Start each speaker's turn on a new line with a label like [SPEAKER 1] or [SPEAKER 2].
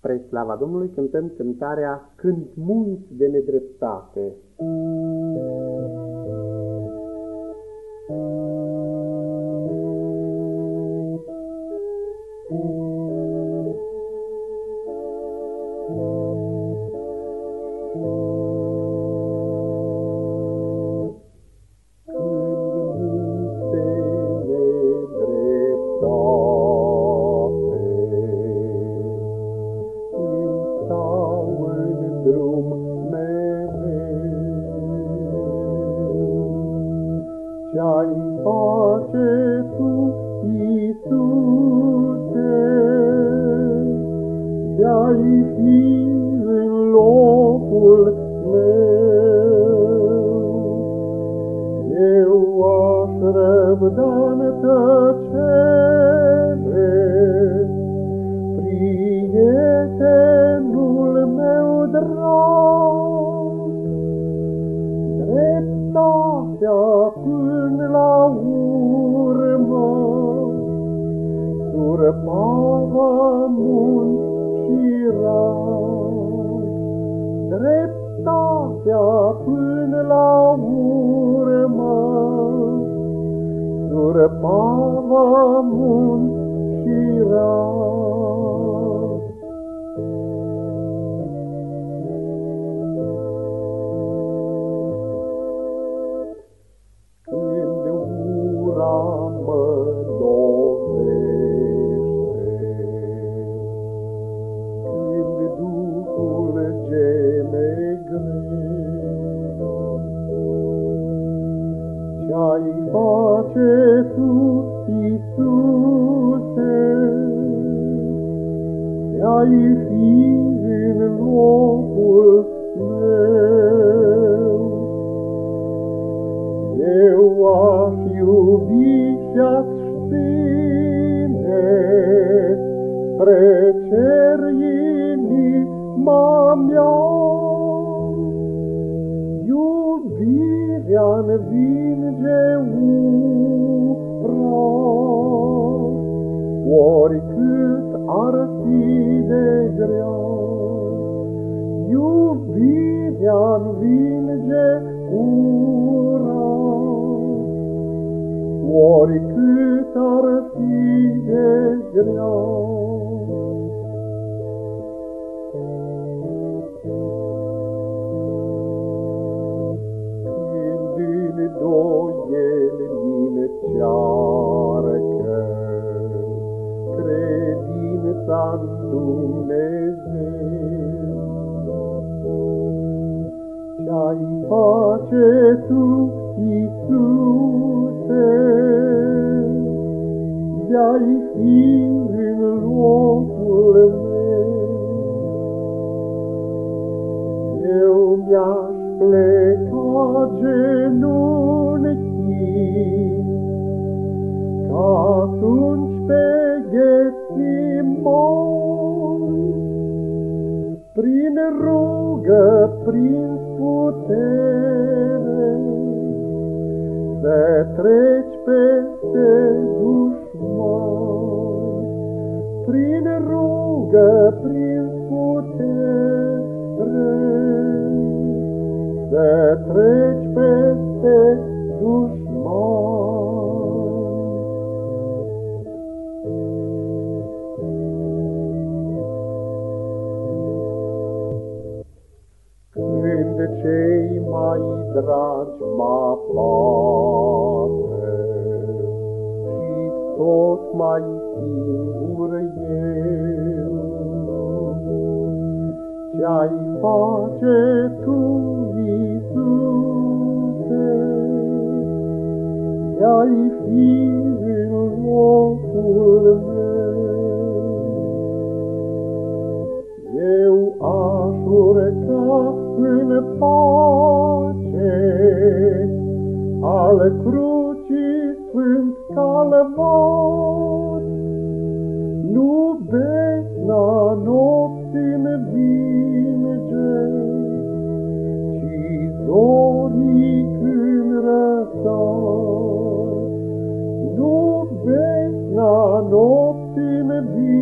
[SPEAKER 1] Spre slava Domnului cântăm cântarea Când munți de nedreptate.
[SPEAKER 2] Ce-ai face tu, Iisuse, De-ai fi în locul meu? Eu aș răbda în tăcere, Prietenul meu drag, Dreptatea până la urmă, surpava munt și rar. Dreptatea până la urmă, surpava munt și rar. Ce-ai face tu, Iisuse, De-ai fi în locul meu? Eu aș iubi și-aș ține spre cer inima mea. Iubirea învinge oricât ar fi de grea. Iubirea învinge ura, oricât ar fi de grea. Credința-n Dumnezeu. Ce-ai face tu, Iisuse, De-ai fi în locul meu? Eu mi-aș pleca genunchii, Ca atunci pe Ghețimani, Prin rugă, prin putere, Să treci peste dușmani. Prin rugă, prin putere, Să treci peste cei mai dragi mă poate și tot mai singur eu, Ce-ai face tu, Iisuse, De-ai fi în locul meu? Al crucii sfânt calvar. Nu besna nopții-mi vinge, ci zorii când răsar. Nu besna nopții-mi vinge,